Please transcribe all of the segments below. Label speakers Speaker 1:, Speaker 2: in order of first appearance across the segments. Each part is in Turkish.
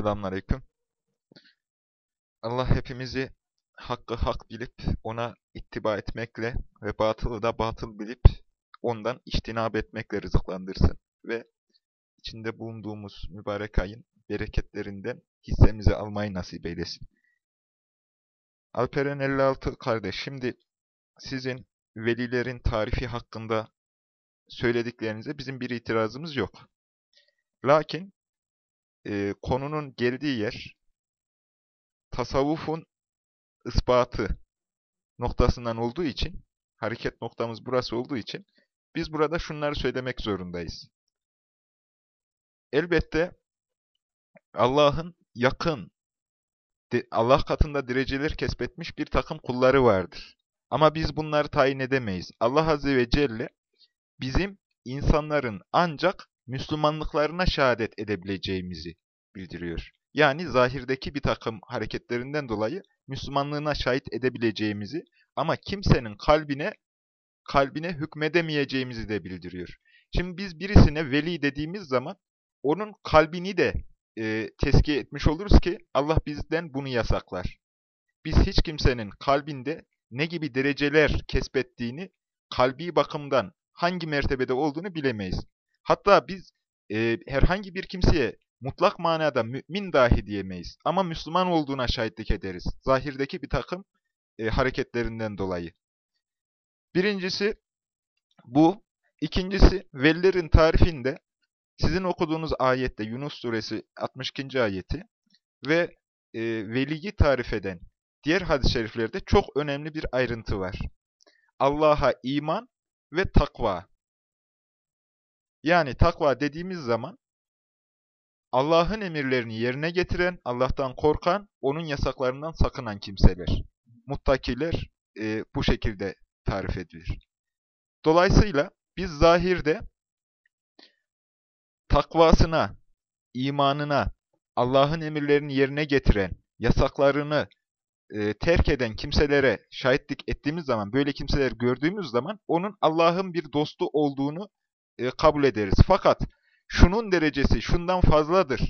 Speaker 1: Selamünaleyküm. Allah hepimizi hakkı hak bilip ona ittiba etmekle ve batılı da batıl bilip ondan iştinab etmekle rızıklandırsın. Ve içinde bulunduğumuz mübarek ayın bereketlerinden hissemizi almayı nasip eylesin. Alperen 56 kardeş, şimdi sizin velilerin tarifi hakkında söylediklerinize bizim bir itirazımız yok. Lakin e, konunun geldiği yer tasavvufun ispatı noktasından olduğu için, hareket noktamız burası olduğu için biz burada şunları söylemek zorundayız. Elbette Allah'ın yakın, Allah katında dereceler kesbetmiş bir takım kulları vardır. Ama biz bunları tayin edemeyiz. Allah Azze ve Celle bizim insanların ancak Müslümanlıklarına şehadet edebileceğimizi bildiriyor. Yani zahirdeki bir takım hareketlerinden dolayı Müslümanlığına şahit edebileceğimizi ama kimsenin kalbine kalbine hükmedemeyeceğimizi de bildiriyor. Şimdi biz birisine veli dediğimiz zaman onun kalbini de e, tezkiye etmiş oluruz ki Allah bizden bunu yasaklar. Biz hiç kimsenin kalbinde ne gibi dereceler kesbettiğini kalbi bakımdan hangi mertebede olduğunu bilemeyiz. Hatta biz e, herhangi bir kimseye mutlak manada mümin dahi diyemeyiz. Ama Müslüman olduğuna şahitlik ederiz. Zahirdeki bir takım e, hareketlerinden dolayı. Birincisi bu. İkincisi velilerin tarifinde sizin okuduğunuz ayette Yunus suresi 62. ayeti ve e, veliyi tarif eden diğer hadis-i şeriflerde çok önemli bir ayrıntı var. Allah'a iman ve takva. Yani takva dediğimiz zaman Allah'ın emirlerini yerine getiren, Allah'tan korkan, onun yasaklarından sakınan kimseler. Muttakiler e, bu şekilde tarif edilir. Dolayısıyla biz zahirde takvasına, imanına, Allah'ın emirlerini yerine getiren, yasaklarını e, terk eden kimselere şahitlik ettiğimiz zaman, böyle kimseler gördüğümüz zaman onun Allah'ın bir dostu olduğunu e, kabul ederiz. Fakat şunun derecesi şundan fazladır,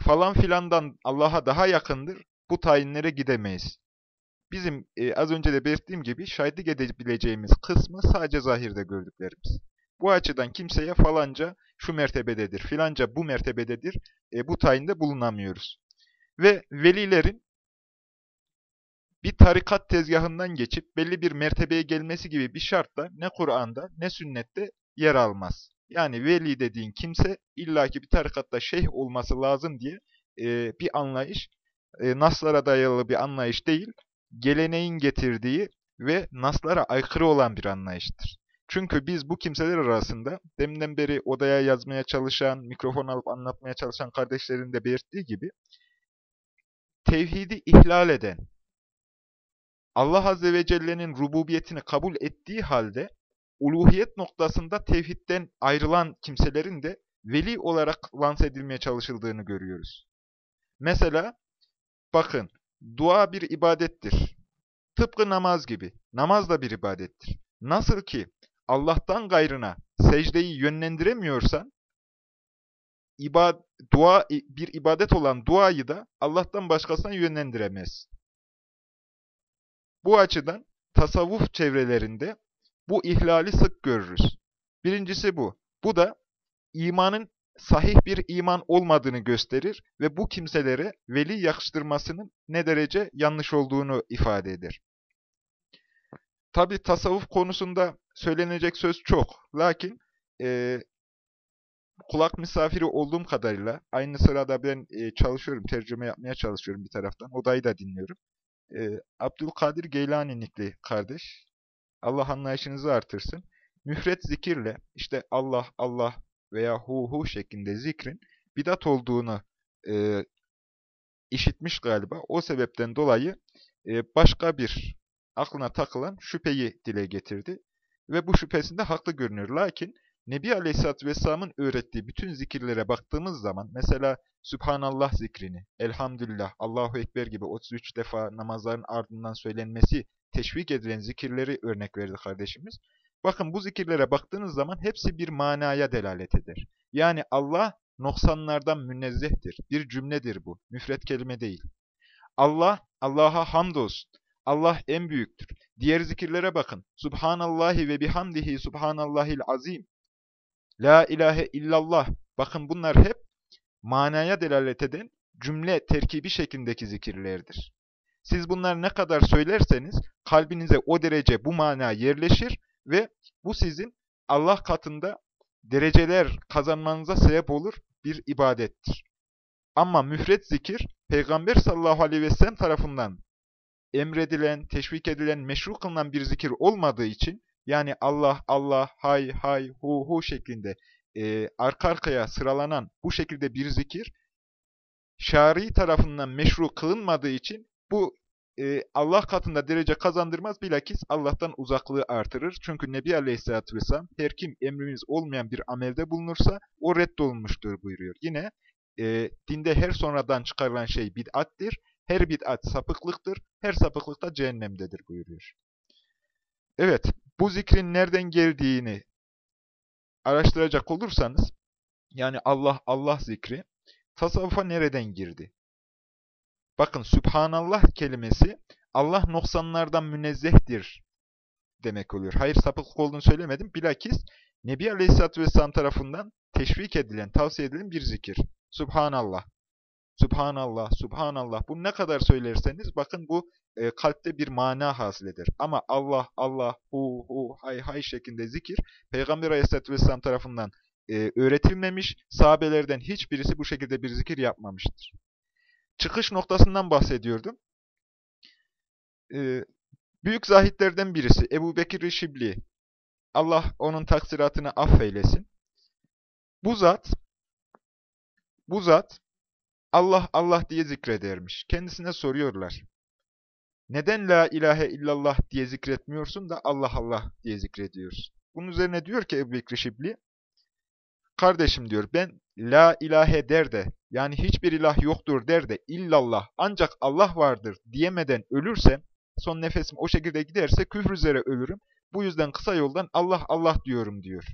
Speaker 1: falan filandan Allah'a daha yakındır, bu tayinlere gidemeyiz. Bizim e, az önce de belirttiğim gibi şahitlik edebileceğimiz kısmı sadece zahirde gördüklerimiz. Bu açıdan kimseye falanca şu mertebededir, filanca bu mertebededir, e, bu tayinde bulunamıyoruz. Ve velilerin bir tarikat tezgahından geçip belli bir mertebeye gelmesi gibi bir şartla ne Kur'an'da ne sünnette yer almaz. Yani veli dediğin kimse illaki bir tarikatta şeyh olması lazım diye e, bir anlayış, e, naslara dayalı bir anlayış değil, geleneğin getirdiği ve naslara aykırı olan bir anlayıştır. Çünkü biz bu kimseler arasında deminden beri odaya yazmaya çalışan, mikrofon alıp anlatmaya çalışan kardeşlerin de belirttiği gibi tevhidi ihlal eden, Allah Azze ve Celle'nin rububiyetini kabul ettiği halde uluhiyet noktasında tevhidden ayrılan kimselerin de veli olarak lanse edilmeye çalışıldığını görüyoruz. Mesela bakın dua bir ibadettir. Tıpkı namaz gibi. Namaz da bir ibadettir. Nasıl ki Allah'tan gayrına secdeyi yönlendiremiyorsan, ibad dua bir ibadet olan duayı da Allah'tan başkasına yönlendiremez. Bu açıdan tasavvuf çevrelerinde bu ihlali sık görürüz. Birincisi bu. Bu da imanın sahih bir iman olmadığını gösterir ve bu kimselere veli yakıştırmasının ne derece yanlış olduğunu ifade eder. Tabi tasavvuf konusunda söylenecek söz çok. Lakin e, kulak misafiri olduğum kadarıyla, aynı sırada ben e, çalışıyorum, tercüme yapmaya çalışıyorum bir taraftan. Odayı da dinliyorum. E, Abdülkadir Geylaninikli kardeş, Allah anlayışınızı artırsın. Müfret zikirle, işte Allah, Allah veya hu hu şeklinde zikrin bidat olduğunu e, işitmiş galiba. O sebepten dolayı e, başka bir aklına takılan şüpheyi dile getirdi. Ve bu şüphesinde haklı görünüyor. Lakin Nebi Aleyhisselatü Vesselam'ın öğrettiği bütün zikirlere baktığımız zaman, mesela Sübhanallah zikrini, Elhamdülillah, Allahu Ekber gibi 33 defa namazların ardından söylenmesi teşvik edilen zikirleri örnek verdi kardeşimiz. Bakın bu zikirlere baktığınız zaman hepsi bir manaya delalet eder. Yani Allah noksanlardan münezzehtir. Bir cümledir bu. Müfret kelime değil. Allah, Allah'a hamdolsun. Allah en büyüktür. Diğer zikirlere bakın. Subhanallahi ve bihamdihi subhanallahil azim. La ilahe illallah. Bakın bunlar hep manaya delalet eden cümle terkibi şeklindeki zikirlerdir. Siz bunları ne kadar söylerseniz kalbinize o derece bu mana yerleşir ve bu sizin Allah katında dereceler kazanmanıza sebep olur bir ibadettir. Ama müfret zikir, Peygamber sallallahu aleyhi ve sellem tarafından emredilen, teşvik edilen, meşru kılınan bir zikir olmadığı için, yani Allah, Allah, hay, hay, hu, hu şeklinde e, arka arkaya sıralanan bu şekilde bir zikir, şari tarafından meşru kılınmadığı için bu e, Allah katında derece kazandırmaz, bilakis Allah'tan uzaklığı artırır. Çünkü Nebi Aleyhisselatü Vesselam, her kim emrimiz olmayan bir amelde bulunursa, o reddolunmuştur buyuruyor. Yine e, dinde her sonradan çıkarılan şey bid'attir. Her bid'at sapıklıktır. Her sapıklık da cehennemdedir buyuruyor. Evet, bu zikrin nereden geldiğini araştıracak olursanız, yani Allah, Allah zikri, tasavvufa nereden girdi? Bakın, Sübhanallah kelimesi, Allah noksanlardan münezzehtir demek oluyor. Hayır, sapıklık olduğunu söylemedim. Bilakis, Nebi Aleyhisselatü Vesselam tarafından teşvik edilen, tavsiye edilen bir zikir. Subhanallah. Subhanallah, Subhanallah. Bu ne kadar söylerseniz bakın bu e, kalpte bir mana hasıl eder. Ama Allah, Allah, hu, hu, hay, hay şeklinde zikir Peygamber Aleyhisselatü Vesselam tarafından e, öğretilmemiş, sahabelerden hiçbirisi bu şekilde bir zikir yapmamıştır. Çıkış noktasından bahsediyordum. E, büyük zahitlerden birisi Ebu Bekir Şibli, Allah onun taksiratını affeylesin. Bu zat bu zat Allah Allah diye zikredermiş. Kendisine soruyorlar. Neden la ilahe illallah diye zikretmiyorsun da Allah Allah diye zikrediyorsun? Bunun üzerine diyor ki Ebu Bekri Şibli, kardeşim diyor ben la ilahe der de yani hiçbir ilah yoktur der de illallah ancak Allah vardır diyemeden ölürsem, son nefesim o şekilde giderse küfür üzere ölürüm. Bu yüzden kısa yoldan Allah Allah diyorum diyor.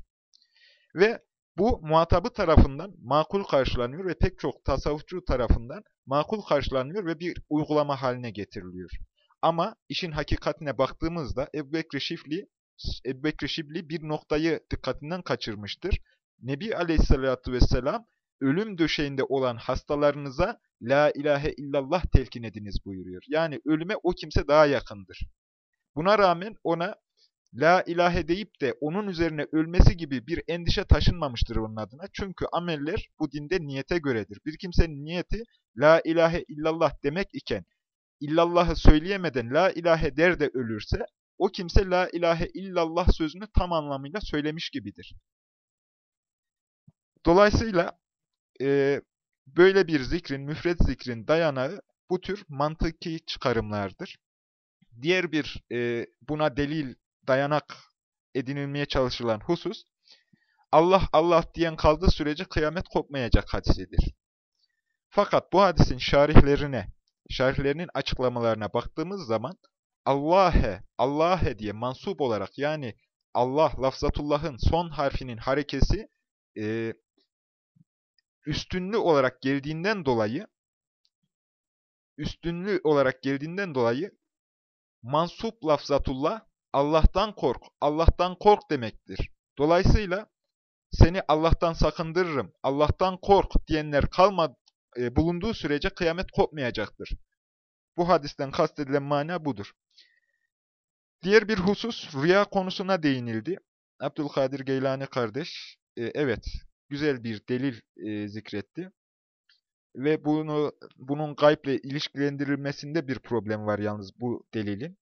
Speaker 1: Ve bu muhatabı tarafından makul karşılanıyor ve pek çok tasavvufçu tarafından makul karşılanıyor ve bir uygulama haline getiriliyor. Ama işin hakikatine baktığımızda Ebu Bekri Şifli, Ebu Bekri Şibli bir noktayı dikkatinden kaçırmıştır. Nebi Aleyhisselatü Vesselam ölüm döşeğinde olan hastalarınıza La ilahe illallah telkin ediniz buyuruyor. Yani ölüme o kimse daha yakındır. Buna rağmen ona la ilahe deyip de onun üzerine ölmesi gibi bir endişe taşınmamıştır onun adına. Çünkü ameller bu dinde niyete göredir. Bir kimsenin niyeti la ilahe illallah demek iken illallahı söyleyemeden la ilahe der de ölürse o kimse la ilahe illallah sözünü tam anlamıyla söylemiş gibidir. Dolayısıyla e, böyle bir zikrin, müfret zikrin dayanağı bu tür mantıki çıkarımlardır. Diğer bir e, buna delil dayanak edinilmeye çalışılan husus, Allah Allah diyen kaldığı sürece kıyamet kopmayacak hadisidir. Fakat bu hadisin şarihlerine, şarihlerinin açıklamalarına baktığımız zaman Allah'e, Allah'e diye mansup olarak yani Allah, lafzatullahın son harfinin harekesi e, üstünlü olarak geldiğinden dolayı üstünlü olarak geldiğinden dolayı mansup lafzatullah Allah'tan kork, Allah'tan kork demektir. Dolayısıyla seni Allah'tan sakındırırım, Allah'tan kork diyenler kalma, e, bulunduğu sürece kıyamet kopmayacaktır. Bu hadisten kastedilen mana budur. Diğer bir husus rüya konusuna değinildi. Abdülkadir Geylani kardeş, e, evet güzel bir delil e, zikretti. Ve bunu bunun gayble ilişkilendirilmesinde bir problem var yalnız bu delilin.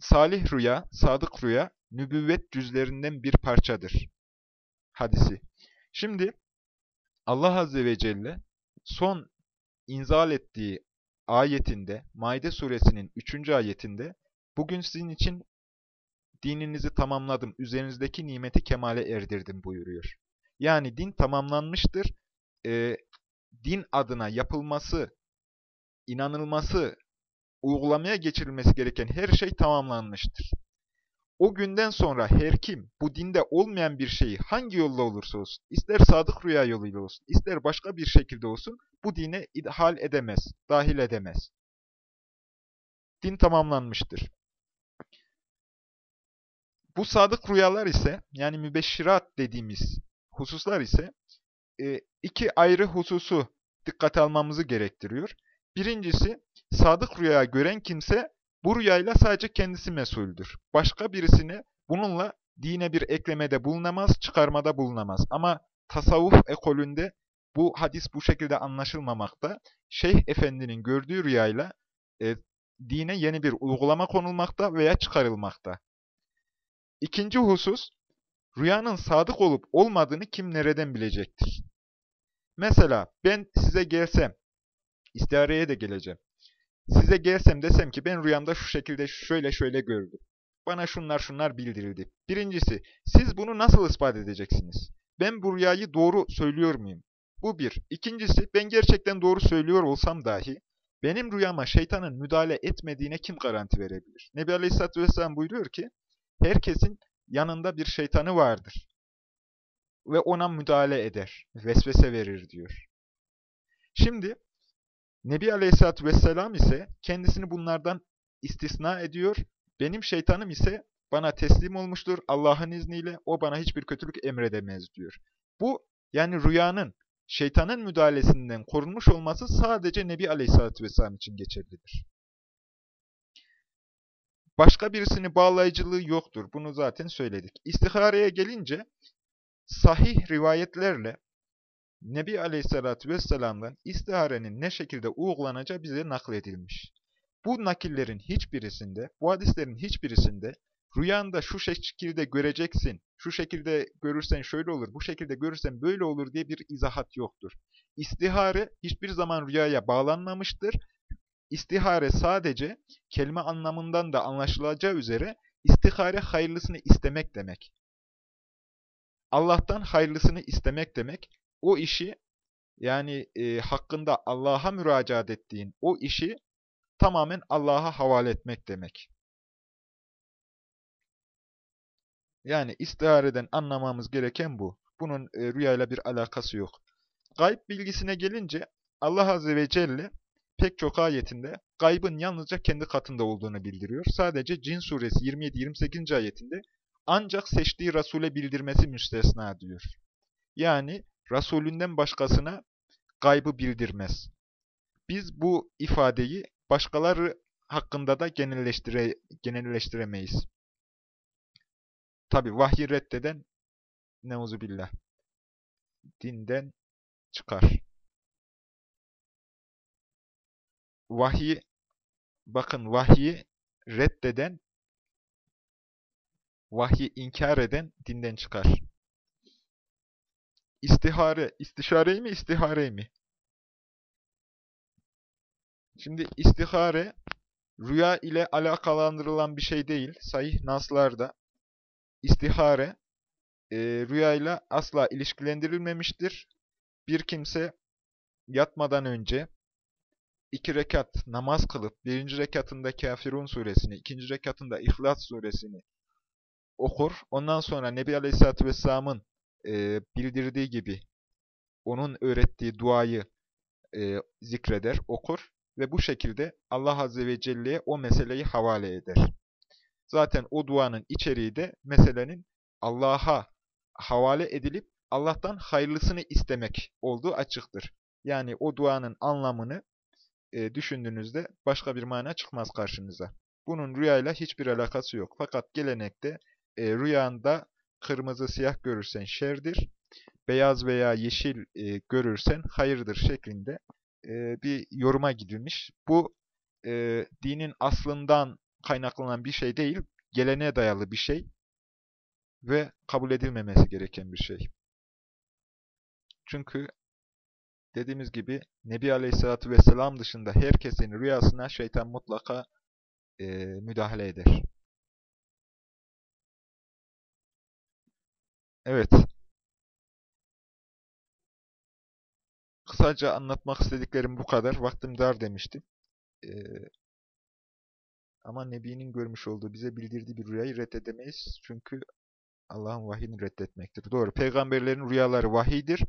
Speaker 1: Salih rüya, sadık rüya, nübüvvet cüzlerinden bir parçadır. Hadisi. Şimdi Allah Azze ve Celle son inzal ettiği ayetinde, Maide suresinin 3. ayetinde, bugün sizin için dininizi tamamladım, üzerinizdeki nimeti kemale erdirdim buyuruyor. Yani din tamamlanmıştır. E, din adına yapılması, inanılması, uygulamaya geçirilmesi gereken her şey tamamlanmıştır. O günden sonra her kim bu dinde olmayan bir şeyi hangi yolla olursa olsun, ister sadık rüya yoluyla olsun, ister başka bir şekilde olsun, bu dine idhal edemez, dahil edemez. Din tamamlanmıştır. Bu sadık rüyalar ise, yani mübeşşirat dediğimiz hususlar ise, e, iki ayrı hususu dikkate almamızı gerektiriyor. Birincisi, sadık rüya gören kimse bu rüyayla sadece kendisi mesuldür. Başka birisini bununla dine bir eklemede bulunamaz, çıkarmada bulunamaz. Ama tasavvuf ekolünde bu hadis bu şekilde anlaşılmamakta. Şeyh Efendi'nin gördüğü rüyayla e, dine yeni bir uygulama konulmakta veya çıkarılmakta. İkinci husus, rüyanın sadık olup olmadığını kim nereden bilecektir? Mesela ben size gelsem, istihareye de geleceğim. Size gelsem desem ki ben rüyamda şu şekilde şöyle şöyle gördüm. Bana şunlar şunlar bildirildi. Birincisi, siz bunu nasıl ispat edeceksiniz? Ben bu rüyayı doğru söylüyor muyum? Bu bir. İkincisi, ben gerçekten doğru söylüyor olsam dahi, benim rüyama şeytanın müdahale etmediğine kim garanti verebilir? Nebi Aleyhisselatü Vesselam buyuruyor ki, herkesin yanında bir şeytanı vardır. Ve ona müdahale eder, vesvese verir diyor. Şimdi, Nebi Aleyhisselatü Vesselam ise kendisini bunlardan istisna ediyor. Benim şeytanım ise bana teslim olmuştur. Allah'ın izniyle o bana hiçbir kötülük emredemez diyor. Bu yani rüyanın şeytanın müdahalesinden korunmuş olması sadece Nebi Aleyhisselatü Vesselam için geçerlidir. Başka birisini bağlayıcılığı yoktur. Bunu zaten söyledik. İstihareye gelince sahih rivayetlerle Nebi Aleyhisselatü Vesselam'dan istiharenin ne şekilde uygulanacağı bize nakledilmiş. Bu nakillerin hiçbirisinde, bu hadislerin hiçbirisinde rüyanda şu şekilde göreceksin, şu şekilde görürsen şöyle olur, bu şekilde görürsen böyle olur diye bir izahat yoktur. İstihare hiçbir zaman rüyaya bağlanmamıştır. İstihare sadece kelime anlamından da anlaşılacağı üzere istihare hayırlısını istemek demek. Allah'tan hayırlısını istemek demek o işi yani e, hakkında Allah'a müracaat ettiğin o işi tamamen Allah'a havale etmek demek. Yani istihareden anlamamız gereken bu. Bunun e, rüyayla bir alakası yok. Gayb bilgisine gelince Allah Azze ve Celle pek çok ayetinde gaybın yalnızca kendi katında olduğunu bildiriyor. Sadece Cin suresi 27-28. ayetinde ancak seçtiği Resul'e bildirmesi müstesna diyor. Yani Resulünden başkasına gaybı bildirmez. Biz bu ifadeyi başkaları hakkında da genelleştire, genelleştiremeyiz. Tabi vahyi reddeden neuzubillah dinden çıkar. Vahyi bakın vahyi reddeden vahyi inkar eden dinden çıkar. İstihare, istişare mi, istihare mi? Şimdi istihare, rüya ile alakalandırılan bir şey değil. Sahih naslarda istihare, e, rüya ile asla ilişkilendirilmemiştir. Bir kimse yatmadan önce iki rekat namaz kılıp, birinci rekatında Kafirun suresini, ikinci rekatında İhlas suresini okur. Ondan sonra Nebi Aleyhisselatü Vesselam'ın e, bildirdiği gibi onun öğrettiği duayı e, zikreder, okur ve bu şekilde Allah Azze ve Celle'ye o meseleyi havale eder. Zaten o duanın içeriği de meselenin Allah'a havale edilip Allah'tan hayırlısını istemek olduğu açıktır. Yani o duanın anlamını e, düşündüğünüzde başka bir mana çıkmaz karşınıza. Bunun rüyayla hiçbir alakası yok. Fakat gelenekte e, rüyanda kırmızı siyah görürsen şerdir, beyaz veya yeşil e, görürsen hayırdır şeklinde e, bir yoruma gidilmiş. Bu e, dinin aslından kaynaklanan bir şey değil, geleneğe dayalı bir şey ve kabul edilmemesi gereken bir şey. Çünkü dediğimiz gibi Nebi Aleyhisselatü Vesselam dışında herkesin rüyasına şeytan mutlaka e, müdahale eder. Evet. Kısaca anlatmak istediklerim bu kadar. Vaktim dar demiştim. Ee, Ama Nebi'nin görmüş olduğu, bize bildirdiği bir rüyayı reddedemeyiz. Çünkü Allah'ın vahyini reddetmektir. Doğru. Peygamberlerin rüyaları vahiydir.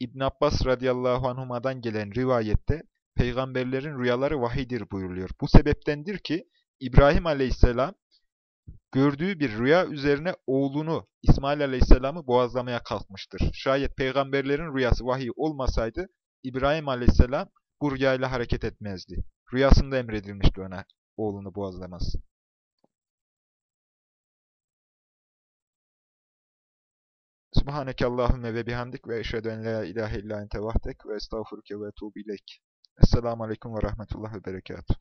Speaker 1: İbn Abbas radıyallahu anhuma'dan gelen rivayette peygamberlerin rüyaları vahidir buyuruluyor. Bu sebeptendir ki İbrahim aleyhisselam gördüğü bir rüya üzerine oğlunu İsmail aleyhisselamı boğazlamaya kalkmıştır. Şayet peygamberlerin rüyası vahiy olmasaydı İbrahim aleyhisselam bu rüyayla hareket etmezdi. Rüyasında emredilmişti ona oğlunu boğazlaması. Subhaneke Allahümme ve bihamdik ve eşhedü en la ilahe illa ente vahdek ve estağfurke ve etubu ileyk. Esselamu aleyküm ve rahmetullah ve berekatuhu.